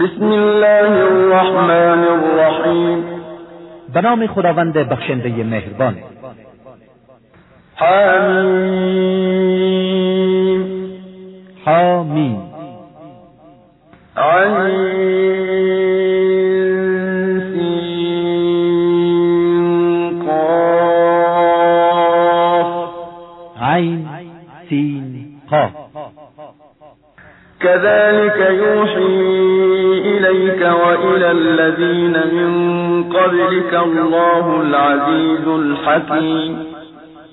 بسم الله الرحمن الرحیم به نام خداوند بخشنده مهربان. حمیم. حامیم. عین سین قاف. عین سین قاف. كذلك يوحي إليك وإلى الذين من قبلك الله العزيز الحكيم.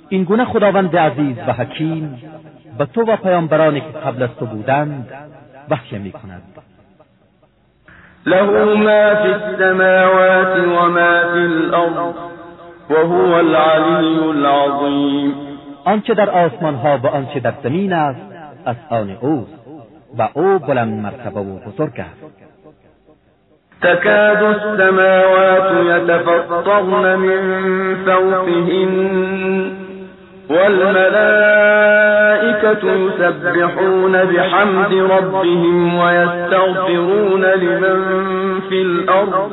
این گونه خداوند عزیز و حکیم به تو و پیامبرانی که قبل از تو بودند وحی می کند له ما في السماوات وما في الأرض وهو العلي العظيم آنچه در آسمان ها و آنچه در زمین است از آن اوست و او بلند مرتبه و بزرگ است. تكاد السماوات يتفطرن من فوقهن والملائكة يسبحون بحمد ربهم ويستغفرون لمن في الأرض.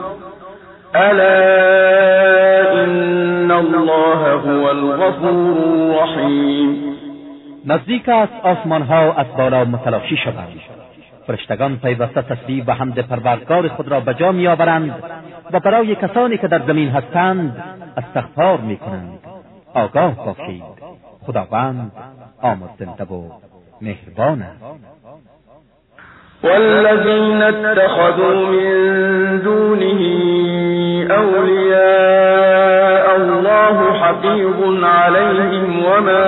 ألا إن الله هو الغفور الرحيم. نزدیک است آسمان ها از بالا متلاشی شوند. فرشتگان پیوسته تسبیح و حمد پروردگار خود را به جا میآورند و برای کسانی که در زمین هستند استغفار می‌کنند. آگاه باشید. خداوند آمرزنده و مهربان است. والذين اتخذوا من دونه أولياء الله حفيظ عليهم وما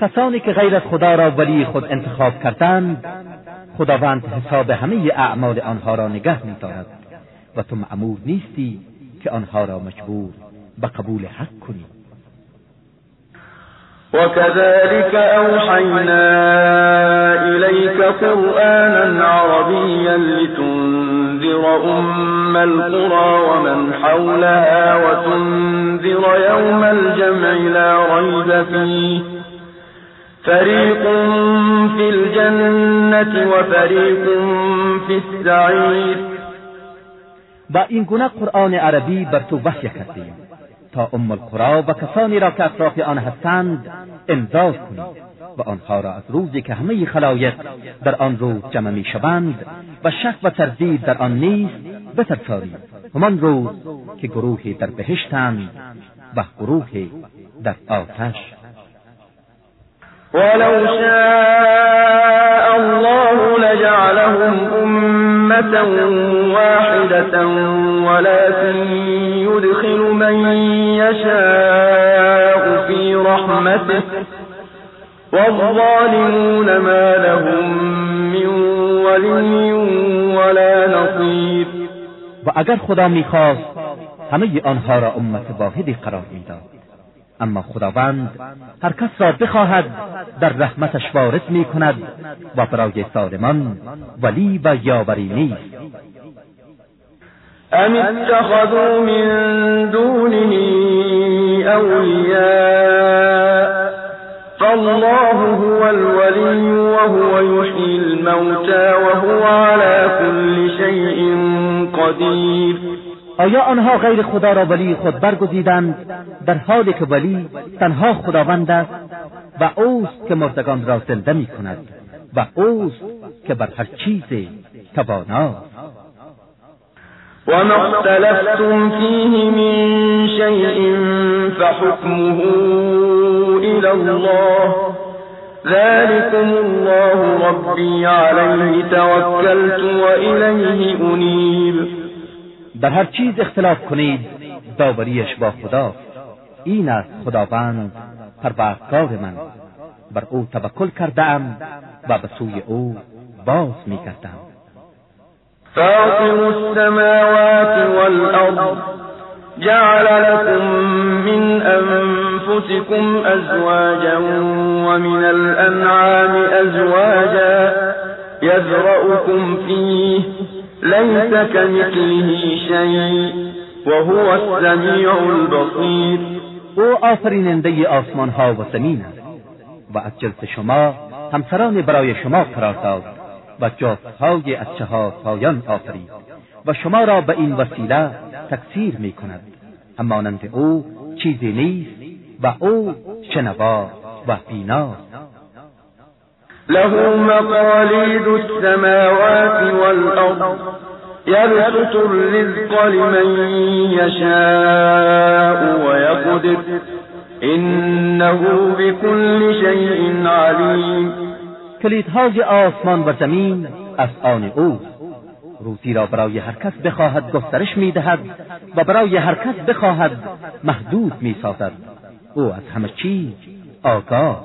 کسانی که غیر از خدا را ولی خود انتخاب کردند خداوند حساب همه اعمال آنها را نگه میدارد. و تو معمور نیستی که آنها را مجبور به قبول حق کنی. وكذلك أوحينا إليك قرآنا عربيا لتنذر أم القرى ومن حولها وتنذر يوم الجمع لا ريب فيه فريق في الجنة وفريق في السعير با این گونه قرآن عربی بر تو وحی کردیم. تا ام القرا و کسانی را که اطراف آن هستند امضا کنی و آنها را از روزی که همه خلایق در آن روز جمع می شوند و شک و تردید در آن نیست بترسانی همان روز که گروهی در بهشتند و گروهی در آتش ولو شاء الله لجعلهم أمة واحدة ولكن يدخل من يشاء في رحمته. والظالمون ما لهم من ولي ولا نصير. و اگر خدا میخواست همه آنها را امت واحدی قرار میداد. اما خداوند هر کس را بخواهد در رحمتش وارد می کند و برای ظالمان ولی و یاوری نیست. أم اتخذوا من دونه أولياء فالله هو الولي وهو يحيي الموتى وهو على كل شيء قدير آیا آنها غیر خدا را ولی خود برگزیدند؟ در حالی که ولی تنها خداوند است و اوست که مردگان را زنده می کند و اوست که بر هر چیز تواناست وما اختلفتم فيه من شيء فحكمه إلى الله. ذلكم الله ربي عليه توكلت وإليه أنيب در هر چیز اختلاف کنید داوریش با خدا. این است خداوند پروردگار من. بر او توکل کردم و به سوی او باز می کردم فاطر السماوات والأرض جعل لكم من أنفسكم أزواجا ومن الأنعام أزواجا يذرأكم فيه ليس كمثله شيء وهو السميع البصير. او آفریننده آسمان ها و زمین است و از جنس شما همسران برای شما قرار داد و جفتهای از چهار پایان آفرید و شما را به این وسیله تکثیر می کند. همانند او چیزی نیست و او شنوا و بینا له مقالید السماوات والارض يبسط الرزق لمن يشاء ويقدر انه بكل شيء علیم کلیدهای آسمان و زمین از آن او. روزی را برای هر کس بخواهد گسترش می‌دهد و برای هر کس بخواهد محدود می‌سازد. او از همه چیز آگاه.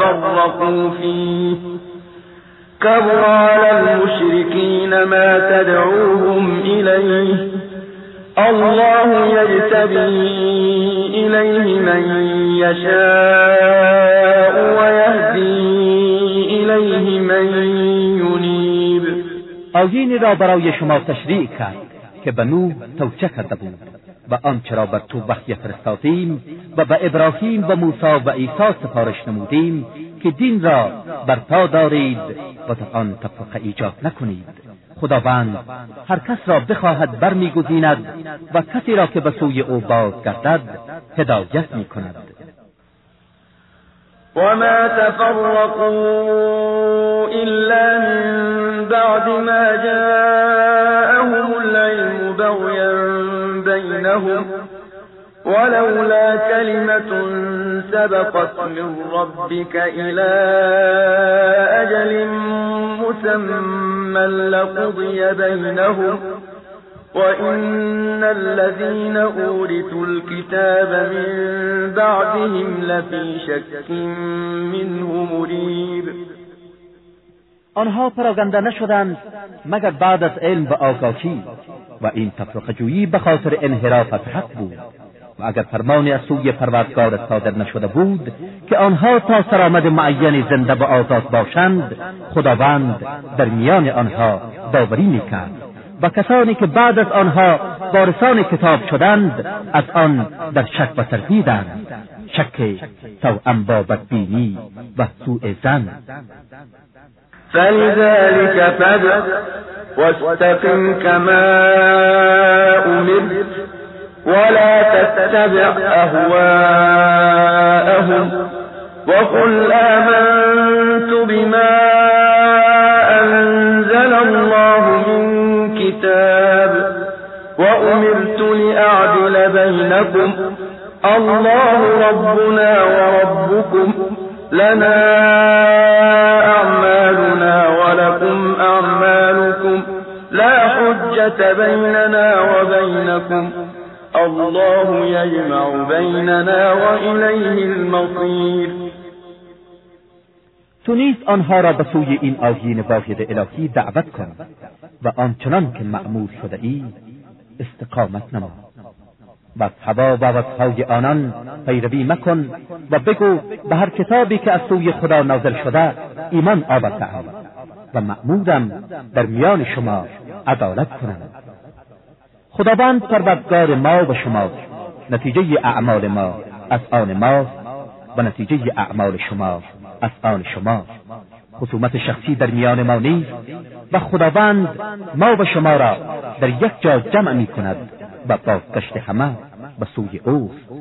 ولا تتفرقوا فيه. كبر على المشركين ما تدعوهم إليه. الله يجتبي إليه من يشاء ويهدي إليه من ينيب. آیینی را برای شما تشریع کرد که به نوح و آنچه را بر تو وحی فرستادیم و به ابراهیم و موسی و عیسی سفارش نمودیم که دین را برپا دارید و در آن تفرقه ایجاد نکنید. خداوند هر کس را بخواهد برمیگزیند و کسی را که به سوی او بازگردد هدایت می‌کند. وما تفرقوا إلا من بعد ما جاءهم بينهم ولولا كلمة سبقت من ربك إلى أجل مسمى لقضي بينهم وإن الذين أورثوا الكتاب من بعدهم لفي شك منه مريب. آنها پراگنده نشدند مگر بعد از علم و آگاهی؟ و این تفرقه جویی به خاطر انحراف از حق بود. و اگر فرمانی از سوی پروردگار صادر نشده بود که آنها تا سرآمد معین زنده و آزاد باشند خداوند در میان آنها داوری می‌کرد. و کسانی که بعد از آنها وارثان کتاب شدند از آن در شک و تردیدند. شک توأم با بدبینی و سوء زن فلذلك فدع واستقم كما أمرت ولا تتبع أهواءهم وقل آمنت بما أنزل الله من كتاب وأمرت لأعدل بينكم الله ربنا وربكم لنا أعمالنا ولكم أعمالكم لا حجة بيننا وبينكم. الله يجمع بيننا وإليه المصير. تو نیز آنها را به سوی این آیین واحد الهی دعوت کن و آنچنان که معمول شده ای استقامت نما. و هوا و وضعهای آنان پیروی مکن و بگو به هر کتابی که از سوی خدا نازل شده ایمان آوردهام و مأمورم در میان شما عدالت کنم. خداوند پروردگار ما و شما نتیجه اعمال ما از آن ما و نتیجه اعمال شما از آن شما. خصومت شخصی در میان ما نیست و خداوند ما و شما را در یک جا جمع می کند و بازگشت همه به سوی اوست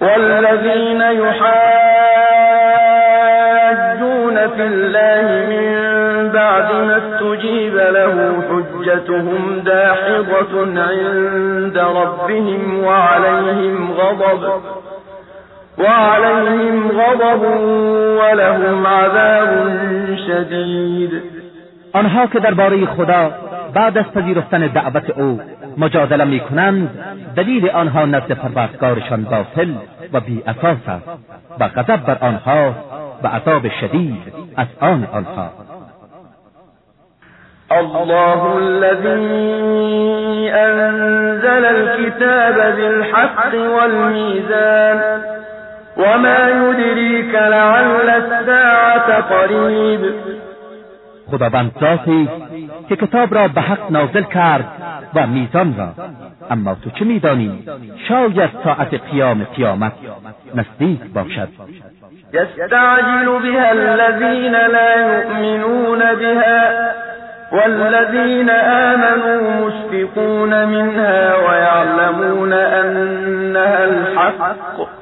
والذين يحاجون في الله من بعد ما استجيب له حجتهم داحضة عند ربهم وعليهم غضب وعليهم غضب ولهم عذاب شدید آنها که درباره خدا بعد از پذیرفتن دعوت او مجادله می کنند دلیل آنها نزد پروردگارشان باطل و بی اساس است و غضب بر آنها و عذاب شدید از آن آنها. الله الذي أنزل الكتاب بالحق والميزان وما يدريك لعل الساعة قريب. خداوند ذاتی که کتاب را به حق نازل کرد و میزان را. اما تو چه میدانی؟ شاید ساعت قیام قیامت نزدیک باشد. يستعجل بها الذين لا يؤمنون بها والذين آمنوا مشفقون منها ويعلمون أنها الحق.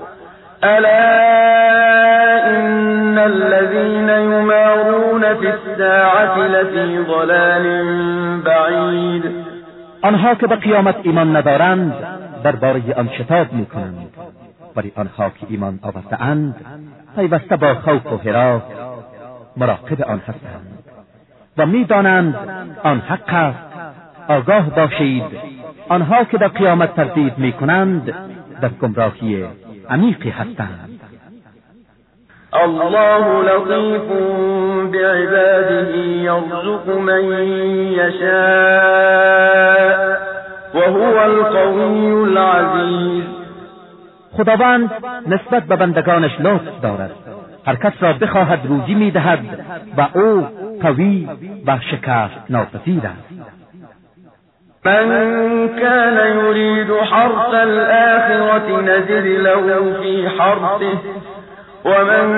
ألا إن الذين يمارون في الساعة لفي ضلال بعید آنها که به قیامت ایمان ندارند درباره آن شتاب می‌کنند. ولی آنها که ایمان آوردهاند پیوسته با خوف و حراس مراقب آن هستند. و می‌دانند آن حق است. آگاه باشید. آنها که در قیامت تردید می‌کنند در گمراهی عمیقی هستند. الله لطیف بعباده یرزق من یشاء وهو القوی العزیز. خداوند نسبت به بندگانش لطف دارد. هر کس را بخواهد روزی می‌دهد و او قوی و شکست ناپذیر است. من كان يريد حرث الآخرة نزد له في حرثه ومن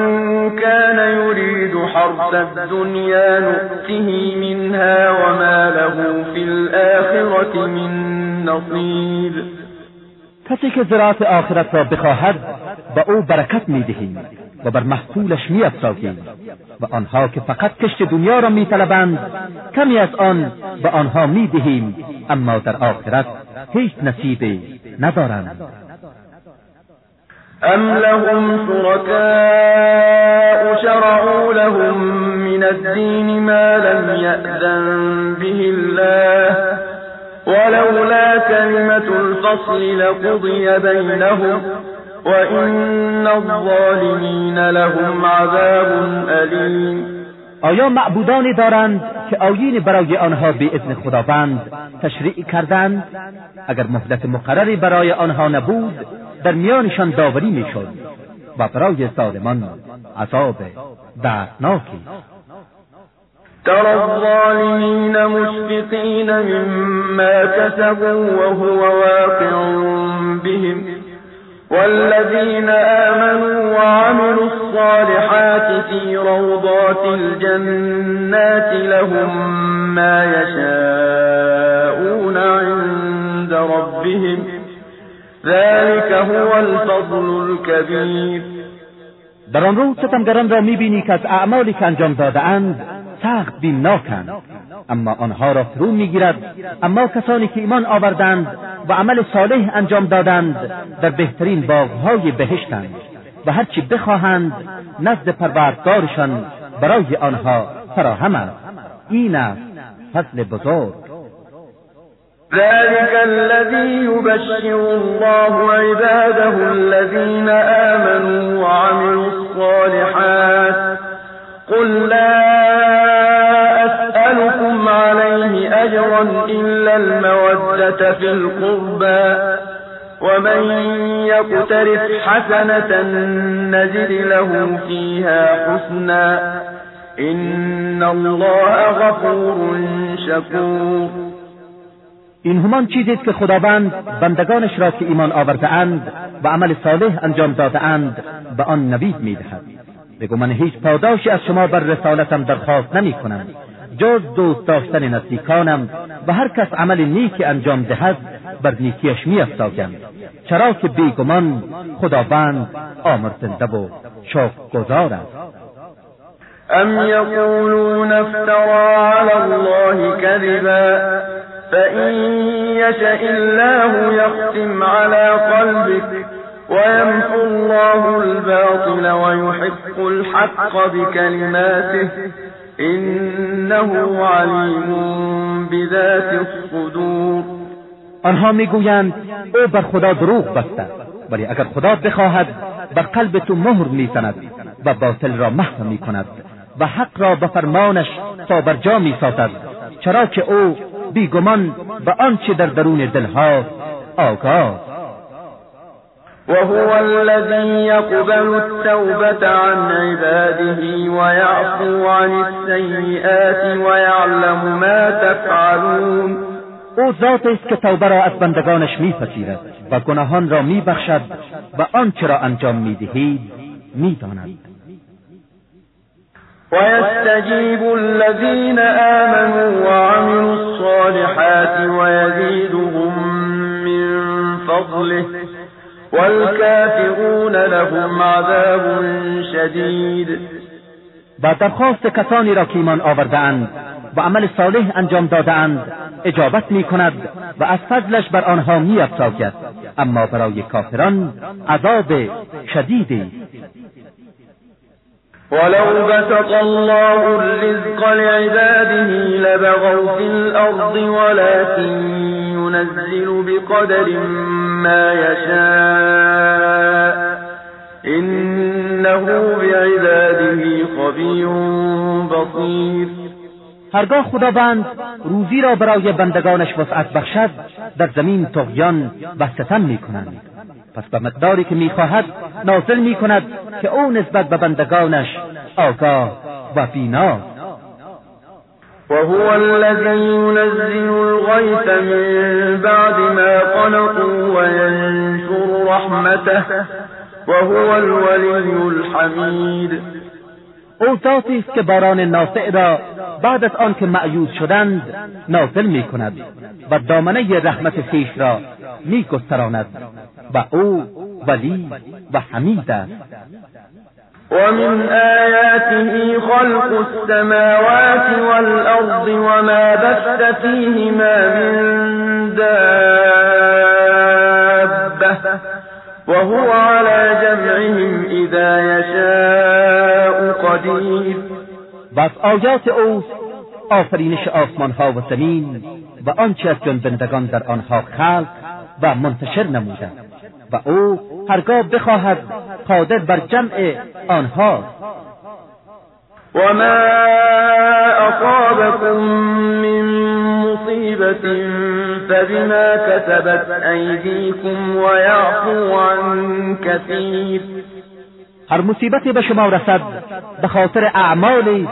كان يريد حرث الدنيا نؤته منها وما له في الآخرة من نصيب. کسی که زراعت آخرت را بخواهد به أو برکت و بر محصولش میافزاییم و آنها که فقط کشت دنیا را میطلبند کمی از آن به آنها می‌دهیم اما در آخرت هیچ نصیبی ندارند. ام لهم شركاء شرعوا لهم من الدين ما لم يأذن به الله ولولا كلمة الفصل لقضي بينهم وإن الظالمین لهم عذاب علیم آیا معبودانی دارند که آیین برای آنها به اذن خداوند تشریع کردند؟ اگر مهلت مقرری برای آنها نبود در میانشان داوری می‌شد و برای ظالمان عذاب دردناکی ترى الظالمين مشفقين مما كسبوا وهو واقع بهم. والذين آمنوا وعملوا الصالحات في روضات الجنات لهم ما يشاءون عند ربهم. ذلك هو الفضل الكبير. در آن روز ستمگران را میبینی که از اعمالی که انجام دادهاند سخت بیمناکند اما آنها را فرو می‌گیرد. اما کسانی که ایمان آوردند و عمل صالح انجام دادند در بهترین باغهای بهشتند و هرچی بخواهند نزد پروردگارشان برای آنها فراهم است. این است فضل بزرگ. ذلك الذي يبشر الله عباده الذين آمنوا وعملوا الصالحات. قل لا أجرا إلا المودة في القربى ومن يقترف حسنة نزد له فيها حسنا إن الله غفور شكور این همان چیزی است که خداوند بندگانش را که ایمان آورده اند و عمل صالح انجام داده اند به آن نوید می‌دهد. بگو من هیچ پاداشی از شما بر رسالتم درخواست نمی کنم جز دوست داشتن نزدیکانم و هر کس عمل نیکی انجام دهد بر نیکیش می افزایم چرا که بیگمان خداوند آمرزنده و گذار است. ام یقولون افترا علی الله كذبا فإن يشأ الله يختم على قلبك ويمحو الله الباطل ويحق الحق بكلماته إنه علیم بذات الصدور. آنها می‌گویند او بر خدا دروغ بسته ولی اگر خدا بخواهد به قلب تو مهر می‌زند و باطل را محو می‌کند و حق را به فرمانش تا بر جا می‌سازد چرا که او بیگمان به آنچه در درون دلها آگاه وهو الذي يقبل التوبة عن عباده ويعفو عن السيئات ويعلم ما تفعلون. أو ذات است که توبه را از بندگانش میپذیرد و گناهان را میبخشد و آنچه را انجام میدهید میداند. ويستجيب الذين آمنوا وعملوا الصالحات ويزيدهم من فضله. والكافرون لهم عذاب شدید و درخواست کسانی را که ایمان آوردهاند و عمل صالح انجام دادهاند اجابت می کند و از فضلش بر آنها می اما برای کافران عذاب شدیدی. ولو بسط الله الرزق لعباده لبغوا في الأرض ولكن ينزل بقدر ما يشاء. إنه بعباده خبير بصير. هرگاه خداوند روزی را برای بندگانش وسعت بخشد در زمین تغیان و ستم می کنند پس به مقداری که می‌خواهد نازل می کند که او نسبت به بندگانش آگاه و بینا. وهو الذي ينزل الغيث من بعد ما قنطوا وينشر رحمته وهو الولي الحمید او ذاتی است که باران نافع را بعد از آنکه معیوز شدند نازل می کند و دامنه رحمت خویش را می گستراند و او ولی و حمید است. ومن آياته خلق السماوات والأرض وما بث فيهما من دابة وهو على جمعهم إذا يشاء قدير. و آیات اوست آفرینش آسمان ها و زمین و آنچه از جنبندگان در آنها خلق و منتشر نموده. و او هرگاه بخواهد قادر بر جمع آنها. وما أصابكم من مصيبة فبما كسبت أيديكم ويعفو عن كثير. هر مصیبتی به شما رسد به خاطر اعمالی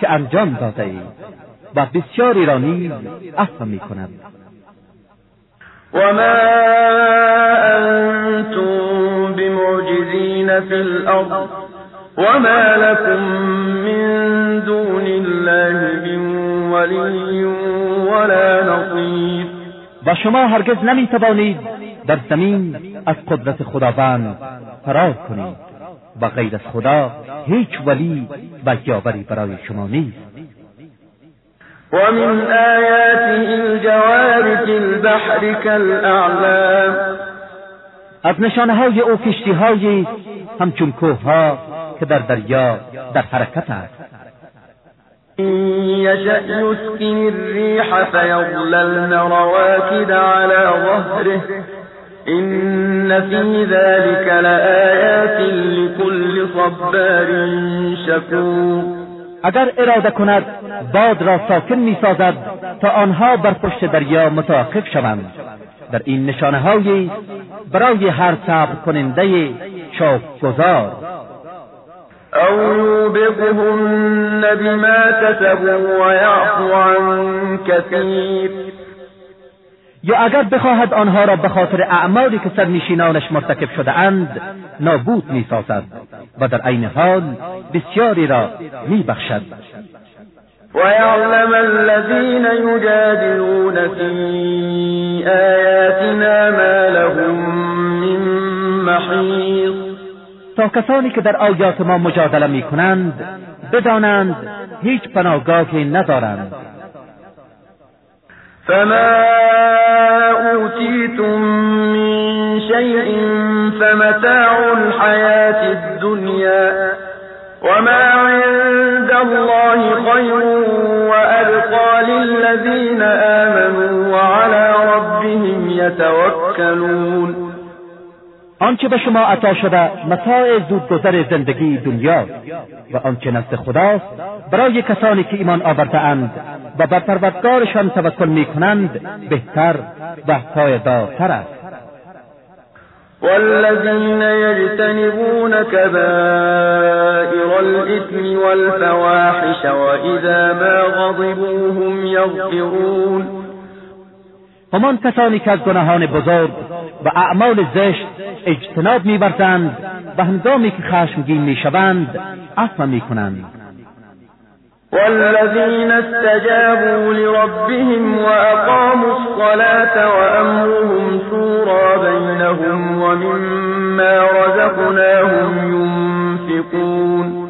که انجام داده اید و بسیاری را نیز عفو می کند وما أنتم بمعجزين في الأرض وما لكم من دون الله من ولي ولا نصير و شما هرگز نمی توانید در زمین از قدرت خداوند فرار کنید و غیر از خدا هیچ ولی و یاوری برای شما نیست. ومن آياته الجوار في البحر كالأعلام. از نشانه های أو کشتی هایی همچون کوه ها که در دریا در حرکت است. إن يشأ يسكن الريح فيظللن رواكد على ظهره. إن في ذلك لآيات لكل صبار شكور. اگر اراده کند باد را ساکن می‌سازد تا آنها بر پشت دریا متوقف شوند. در این نشانه هایی برای هر صبر کننده شوق گذار أو يوبقهن بما كسبوا ويعفو عن كثير. یا اگر بخواهد آنها را به خاطر اعمالی که سرنشینانش مرتکب شده اند نابود می‌سازد و در عین حال بسیاری را میبخشد. ويعلم الذين يجادلون في آياتنا ما لهم من محيص تا کسانی که در آیات ما مجادله می کنند بدانند هیچ پناهگاهی ندارند. فما أوتيتم من شيء فمتاع الحياة الدنيا وما عند الله خير وأبقى للذين آمنوا وعلى ربهم يتوكلون آنچه به شما عطا شده متاع زودگذر زندگی دنیا و آنچه نزد خداست برای کسانی که ایمان آورده اند و بر پروردگارشان توکل می‌کنند بهتر و پایدارتر است. والذين يجتنبون كبائر الإثم والفواحش وإذا ما غضبوا هم يغفرون همان کسانی که از گناهان بزرگ و اعمال زشت اجتناب میورزند و هنگامی که خشمگین می‌شوند عفو می‌کنند. والذين استجابوا لربهم وأقاموا الصلاة وأمرهم شورى بينهم ومما رزقناهم ينفقون.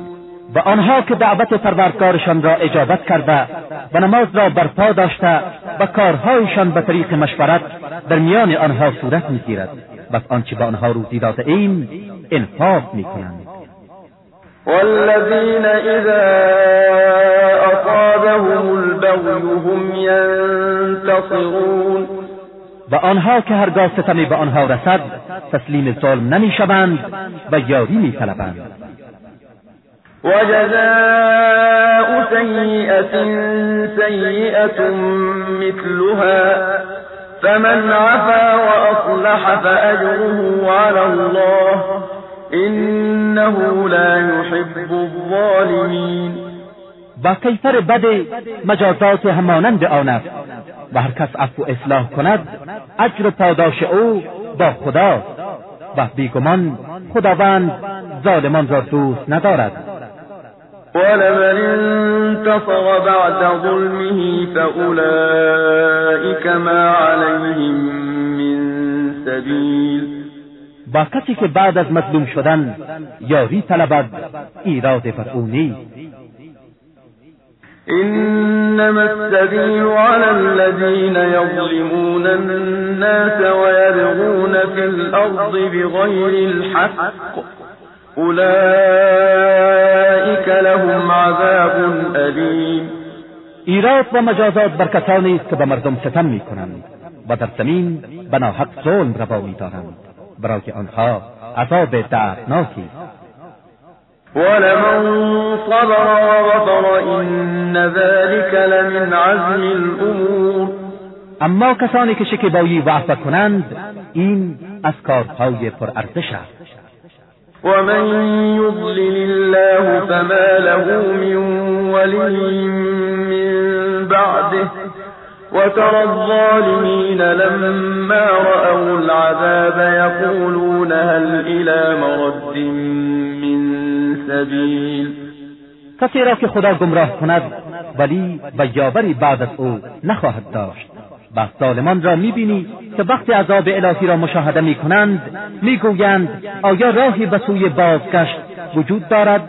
و آنها که دعوت پروردگارشان را اجابت کرده و نماز را برپا داشته و کارهایشان به طریق مشورت در میان آنها صورت می‌گیرد. و آنچه به آنها روزی داده ایم انفاق می‌کنند. والذين إذا أصابهم البغي هم ينتصرون. و آنها که هرگاه ستمی به آنها رسد تسلیم ظلم نمیشوند و یاری میطلبند. وجزاء سيئة سيئة مثلها فمن عفا وأصلح فأجره على الله. إنه لا يحب الظالمين. و کیفر بد مجازات همانند آن است و هر کس عفو اصلاح کند اجر و پاداش او با خدا و بیگمان خداوند ظالمان را دوست ندارد. ولمن انتصر بعد ظلمه فأولئك ما با کسی که بعد از مظلوم شدن یاری طلبد ایراد بر او نیست إنما السبيل على الذين يظلمون الناس ويبغون في الأرض بغير الحق. أولئك لهم عذاب أليم ایراد و مجازات بر کسانی است که به مردم ستم می‌کنند و در زمین بناحق ظلم روا میدارند. برای آنها عذاب دردناکی ولمن صبر وغفر إن ذلك لمن عزم الأمور اما کسانی که شکیبایی و عفو کنند این از کارهای پرارزش است. ومن يضلل الله فما له من ولي من بعده. وترى الظالمين لما رأوا العذاب يقولون هل إلى مرد من سبيل؟ کسی را که خدا گمراه کند ولی و یاوری بعد از او نخواهد داشت. و ظالمان را می‌بینی که وقتی عذاب الهی را مشاهده می‌کنند می‌گویند آیا راهی به سوی بازگشت وجود دارد؟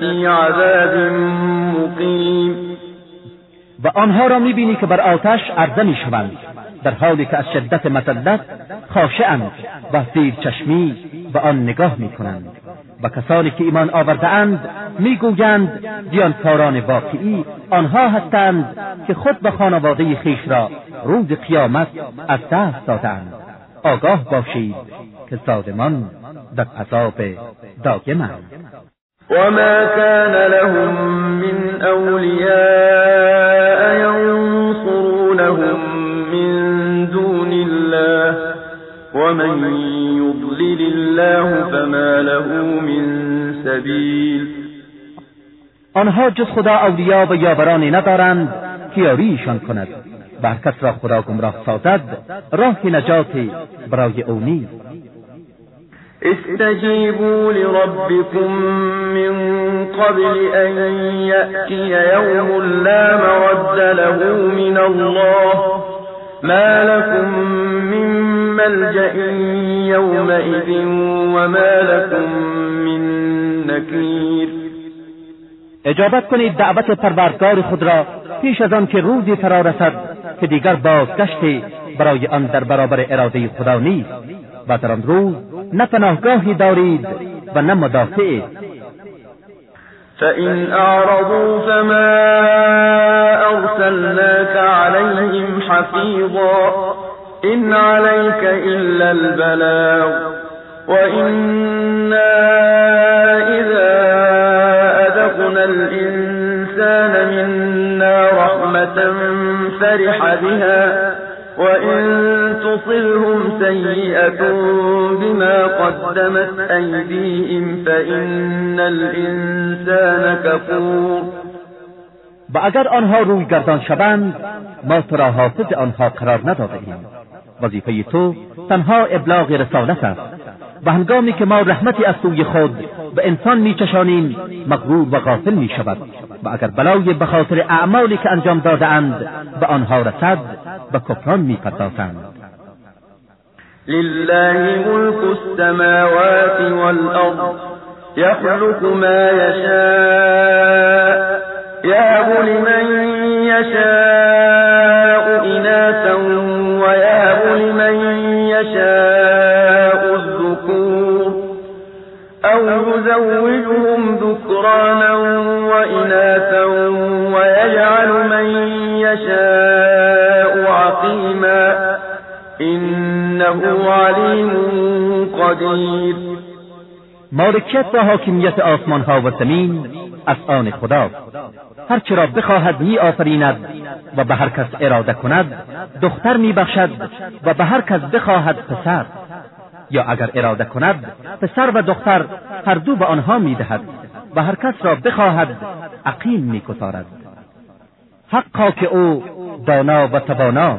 في عذاب مقيم و آنها را می‌بینی که بر آتش عرضه می‌شوند در حالی که از شدت مسلط خاشعند و زیر چشمی به آن نگاه می‌کنند. و کسانی که ایمان آورده اند می‌گویند دیانکاران واقعی آنها هستند که خود به خانواده خیش را روز قیامت از دست دادند آگاه باشید که ظالمان در عذاب دائمند وما كان لهم من أولياء ينصرونهم من دون الله ومن يضلل الله فما له من سبيل آنها جز خدا اولیا و یاورانی ندارند که یاریشان کند. و هر کس را خدا گمراه سازد راه نجاتی برای أو نیست. استجيبوا لربكم من قبل أن يأتي يوم لا مرد له من الله. ما لكم من ملجأ يومئذ وما لكم من نكیر اجابت کنید دعوت پروردگار خود را پیش از آن که روزی فرا رسد که دیگر بازگشتی برای آن در برابر اراده خدا نیست و در آن روز نه پناهگاهی دارید و نه مدافعید فإن أعرضوا فما أرسلناك عليهم حفيظا إن عليك إلا البلاغ وإنا إذا أذقنا الإنسان منا رحمة فرح بها وإن تصلهم سيئة بما قدمت أيديهم فإن الإنسان كفور و اگر آنها روی گردان شوند ما تو را حافظ آنها قرار نداده ایم وظیفه تو تنها ابلاغ رسالت است و هنگامی که ما رحمتی از سوی خود به انسان میچشانیم مغرور و غافل می شود و اگر بلای به خاطر اعمالی که انجام داده اند به آنها رسد به کفران می‌پردازند. لله ملك السماوات والأرض يخلق ما يشاء يهب لمن يشاء إناثا ويهب لمن يشاء الذكور أو يزوجهم ذكرانا إنه عليم قدير. مالکیت و حاکمیت آسمان ها و زمین از آن خداست. هرچه را بخواهد می آفریند و به هر کس اراده کند دختر می بخشد و به هر کس بخواهد پسر. یا اگر اراده کند پسر و دختر هر دو به آنها می دهد و هر کس را بخواهد عقیم می کتارد حقا که او دانا و توانا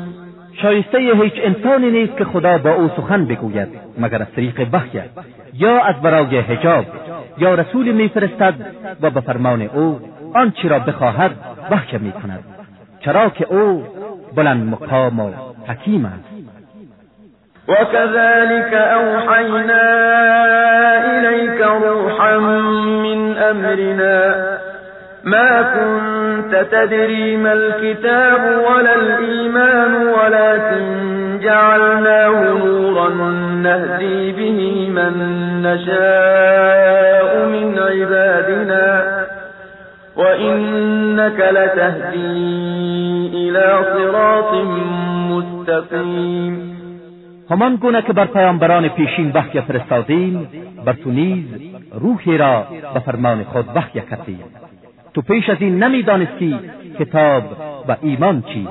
شایسته هیچ انسانی نیست که خدا با او سخن بگوید مگر از طریق وحی یا از برای حجاب یا رسول میفرستد و به فرمان او آنچه را بخواهد وحی می‌کند. چرا که او بلند مقام و حکیم است. وكذلك أوحينا إليك روحا من أمرنا ما كنت تدري ما الكتاب ولا الإيمان ولكن جعلناه نورا نهدي به من نشاء من عبادنا وإنك لتهدي إلى صراط مستقيم. همان گونه که بر پیامبران پیشین وحی فرستادیم بر تو نیز روحی را به فرمان خود وحی کردیم. تو پیش از این نمی‌دانستی کتاب و ایمان چی.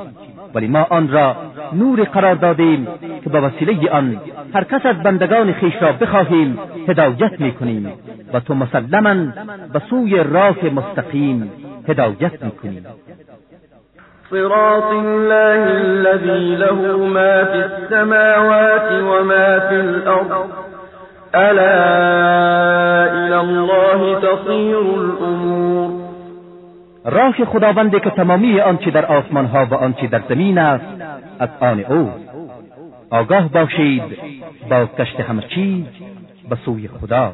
ولی ما آن را نور قرار دادیم که با وسیله آن هر کس از بندگان خیش را بخواهیم هدایت می‌کنیم و تو مسلما به سوی راه مستقیم هدایت می‌کنیم. صراط الله الذي له ما في السماوات وما في الأرض. ألا إلى الله تصير الأمور. راه خداوندی که تمامی آنچه در آسمان ها و آنچه در زمین است از آن او. آگاه باشید بازگشت همه چیز به سوی خدا.